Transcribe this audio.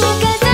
を重ね